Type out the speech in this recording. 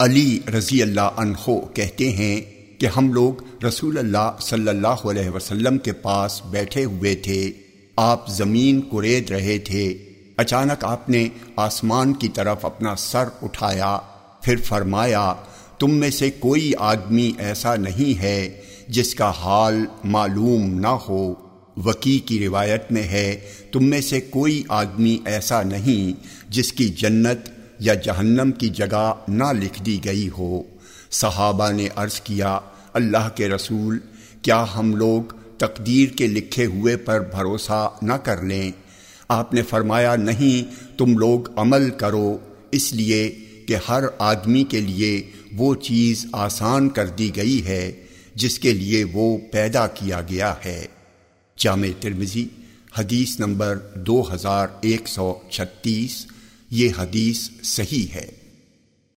علی رضی اللہ عنہ کہتے ہیں کہ ہم لوگ رسول اللہ صلی اللہ علیہ وسلم کے پاس بیٹھے ہوئے تھے۔ آپ زمین کورید رہے تھے۔ اچانک آپ نے آسمان کی طرف اپنا سر اٹھایا۔ پھر فرمایا، تم میں سے کوئی آدمی ایسا نہیں ہے جس کا حال معلوم نہ ہو۔ وکی کی روایت میں ہے، تم میں سے کوئی آدمی ایسا نہیں جس کی جنت یا جہنم کی جگہ نہ لکھ دی گئی ہو۔ صحابہ نے عرض کیا، اللہ کے رسول، کیا ہم لوگ تقدیر کے لکھے ہوئے پر بھروسہ نہ کر لیں؟ آپ نے فرمایا، نہیں، تم لوگ عمل کرو۔ اس لیے کہ ہر آدمی کے لیے وہ چیز آسان کر دی گئی ہے، جس کے لیے وہ پیدا کیا گیا ہے۔ جامع ترمزی حدیث نمبر دو ہزار